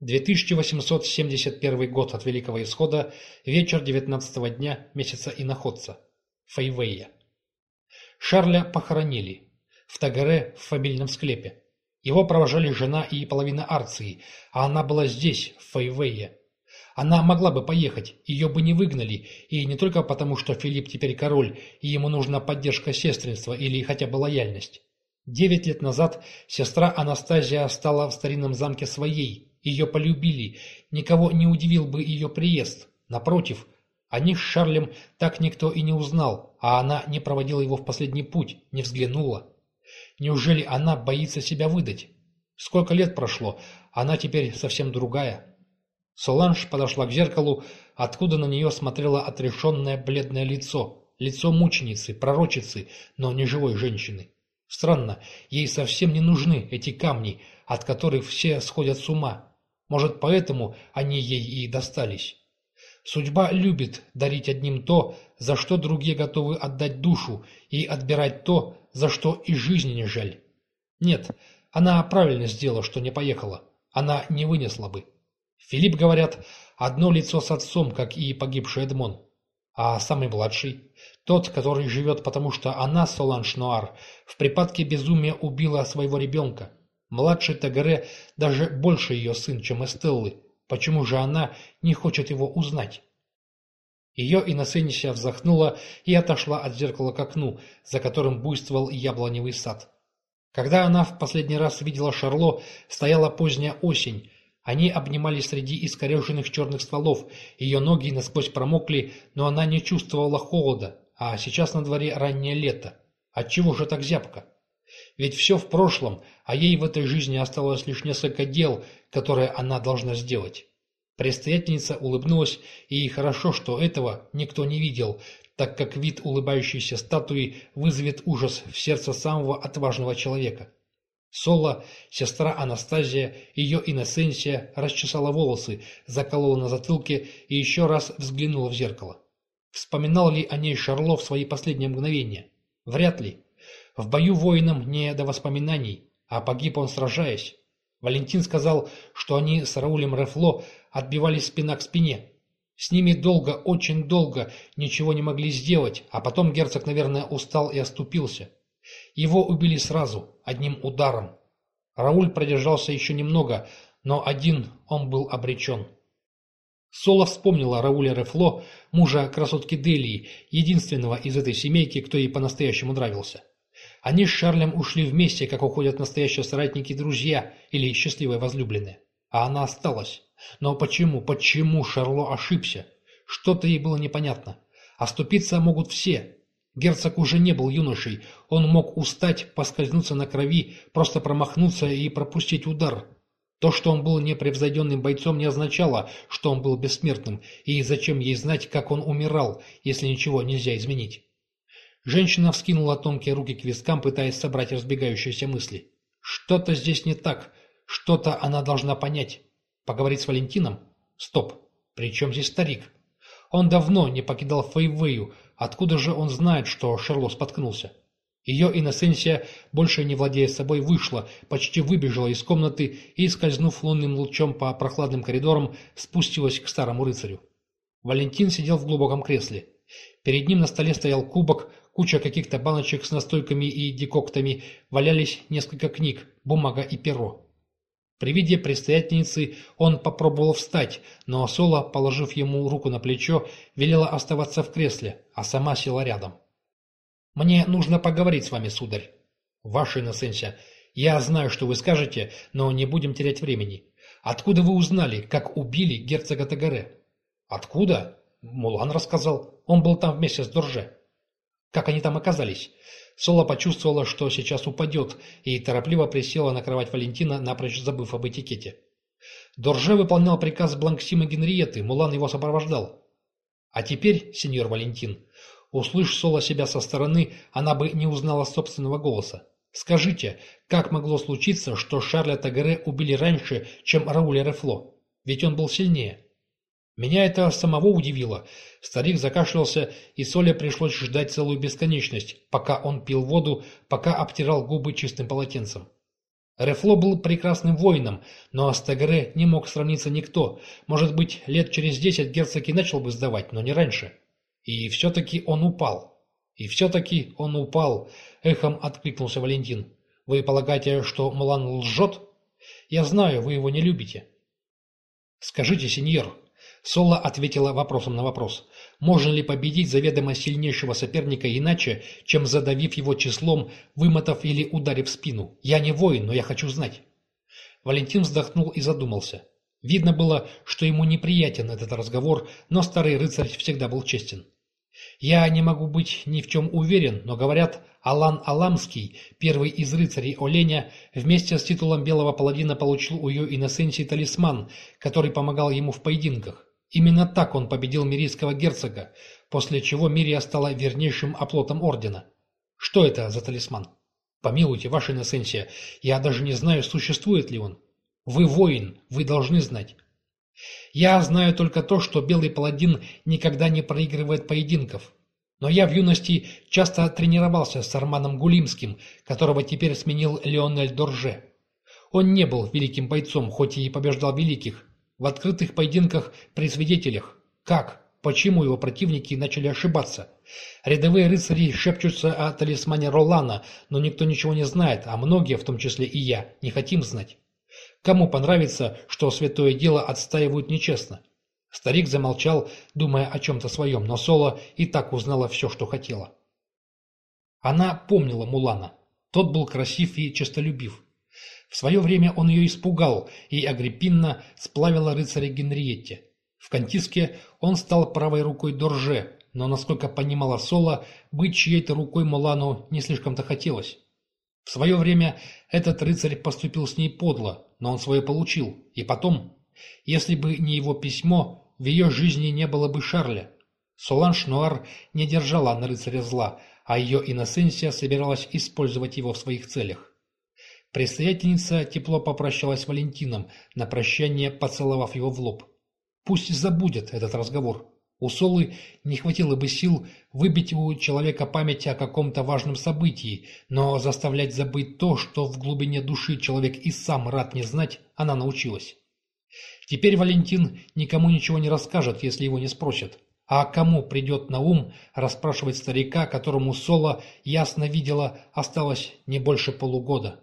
2871 год от Великого Исхода, вечер 19 дня месяца Иноходца. Фейвея. Шарля похоронили. В Тагаре, в фамильном склепе. Его провожали жена и половина Арции, а она была здесь, в Фейвее. Она могла бы поехать, ее бы не выгнали, и не только потому, что Филипп теперь король, и ему нужна поддержка сестринства или хотя бы лояльность. Девять лет назад сестра Анастазия стала в старинном замке своей, ее полюбили, никого не удивил бы ее приезд. Напротив, о них с Шарлем так никто и не узнал, а она не проводила его в последний путь, не взглянула. Неужели она боится себя выдать? Сколько лет прошло, она теперь совсем другая. Соланж подошла к зеркалу, откуда на нее смотрело отрешенное бледное лицо, лицо мученицы, пророчицы, но не живой женщины. Странно, ей совсем не нужны эти камни, от которых все сходят с ума, может, поэтому они ей и достались. Судьба любит дарить одним то, за что другие готовы отдать душу, и отбирать то, за что и жизни не жаль. Нет, она правильно сделала, что не поехала. Она не вынесла бы. Филипп, говорят, одно лицо с отцом, как и погибший Эдмон. А самый младший, тот, который живет потому, что она, Соланж Нуар, в припадке безумия убила своего ребенка. Младший Тагаре даже больше ее сын, чем Эстеллы. Почему же она не хочет его узнать? Ее Инносенсия вздохнула и отошла от зеркала к окну, за которым буйствовал яблоневый сад. Когда она в последний раз видела Шарло, стояла поздняя осень. Они обнимались среди искореженных черных стволов, ее ноги насквозь промокли, но она не чувствовала холода, а сейчас на дворе раннее лето. Отчего же так зябко? Ведь все в прошлом, а ей в этой жизни осталось лишь несколько дел, которые она должна сделать. Предстоятельница улыбнулась, и хорошо, что этого никто не видел, так как вид улыбающейся статуи вызовет ужас в сердце самого отважного человека. Соло, сестра Анастазия, ее иносенсия, расчесала волосы, заколола на затылке и еще раз взглянула в зеркало. Вспоминал ли о ней Шарло в свои последние мгновения? Вряд ли. В бою воинам не до воспоминаний, а погиб он сражаясь. Валентин сказал, что они с Раулем Рефло отбивались спина к спине. С ними долго, очень долго ничего не могли сделать, а потом герцог, наверное, устал и оступился. Его убили сразу, одним ударом. Рауль продержался еще немного, но один он был обречен. Соло вспомнила Рауля Рефло, мужа красотки Делии, единственного из этой семейки, кто ей по-настоящему нравился. Они с Шарлем ушли вместе, как уходят настоящие соратники и друзья или счастливые возлюбленные. А она осталась. Но почему, почему Шарло ошибся? Что-то ей было непонятно. Оступиться могут все. Герцог уже не был юношей. Он мог устать, поскользнуться на крови, просто промахнуться и пропустить удар. То, что он был непревзойденным бойцом, не означало, что он был бессмертным, и зачем ей знать, как он умирал, если ничего нельзя изменить. Женщина вскинула тонкие руки к вискам, пытаясь собрать разбегающиеся мысли. Что-то здесь не так. Что-то она должна понять. Поговорить с Валентином? Стоп. При чем здесь старик? Он давно не покидал Фейвею. Откуда же он знает, что Шерло споткнулся? Ее иносенсия, больше не владея собой, вышла, почти выбежала из комнаты и, скользнув лунным лучом по прохладным коридорам, спустилась к старому рыцарю. Валентин сидел в глубоком кресле. Перед ним на столе стоял кубок, куча каких-то баночек с настойками и декоктами, валялись несколько книг, бумага и перо. При виде предстоятельницы он попробовал встать, но Соло, положив ему руку на плечо, велела оставаться в кресле, а сама села рядом. «Мне нужно поговорить с вами, сударь». «Ваша иносенция, я знаю, что вы скажете, но не будем терять времени. Откуда вы узнали, как убили герцога Тагаре?» «Откуда?» Мулан рассказал. Он был там вместе с Дорже. Как они там оказались? Соло почувствовала, что сейчас упадет, и торопливо присела на кровать Валентина, напрочь забыв об этикете. Дорже выполнял приказ Бланксима Генриеты, Мулан его сопровождал. А теперь, сеньор Валентин, услышь Соло себя со стороны, она бы не узнала собственного голоса. Скажите, как могло случиться, что Шарля Тагаре убили раньше, чем Рауля Рефло? Ведь он был сильнее. Меня это самого удивило. Старик закашлялся, и Соле пришлось ждать целую бесконечность, пока он пил воду, пока обтирал губы чистым полотенцем. Рефло был прекрасным воином, но с Тегре не мог сравниться никто. Может быть, лет через десять герцог и начал бы сдавать, но не раньше. И все-таки он упал. И все-таки он упал, эхом откликнулся Валентин. Вы полагаете, что Мулан лжет? Я знаю, вы его не любите. Скажите, сеньор, Соло ответила вопросом на вопрос. Можно ли победить заведомо сильнейшего соперника иначе, чем задавив его числом, вымотав или ударив спину? Я не воин, но я хочу знать. Валентин вздохнул и задумался. Видно было, что ему неприятен этот разговор, но старый рыцарь всегда был честен. Я не могу быть ни в чем уверен, но говорят, Алан Аламский, первый из рыцарей Оленя, вместе с титулом белого паладина получил у ее иносенсии талисман, который помогал ему в поединках. Именно так он победил мирийского герцога, после чего Мирия стала вернейшим оплотом ордена. Что это за талисман? Помилуйте, ваша иносенсия, я даже не знаю, существует ли он. Вы воин, вы должны знать. Я знаю только то, что белый паладин никогда не проигрывает поединков. Но я в юности часто тренировался с Арманом Гулимским, которого теперь сменил Леонель Дорже. Он не был великим бойцом, хоть и побеждал великих, в открытых поединках при свидетелях. Как? Почему его противники начали ошибаться? Рядовые рыцари шепчутся о талисмане Ролана, но никто ничего не знает, а многие, в том числе и я, не хотим знать. Кому понравится, что святое дело отстаивают нечестно? Старик замолчал, думая о чем-то своем, но Соло и так узнала все, что хотела. Она помнила Мулана. Тот был красив и честолюбив. В свое время он ее испугал, и Агриппинна сплавила рыцаря Генриетте. В Кантиске он стал правой рукой Дорже, но, насколько понимала Соло, быть чьей-то рукой Мулану не слишком-то хотелось. В свое время этот рыцарь поступил с ней подло, но он свое получил. И потом, если бы не его письмо, в ее жизни не было бы Шарля. Соланж Нуар не держала на рыцаря зла, а ее иносенсия собиралась использовать его в своих целях. Предстоятельница тепло попрощалась с Валентином, на прощание поцеловав его в лоб. Пусть забудет этот разговор. У Солы не хватило бы сил выбить у человека память о каком-то важном событии, но заставлять забыть то, что в глубине души человек и сам рад не знать, она научилась. Теперь Валентин никому ничего не расскажет, если его не спросят. А кому придет на ум расспрашивать старика, которому Сола ясно видела осталось не больше полугода?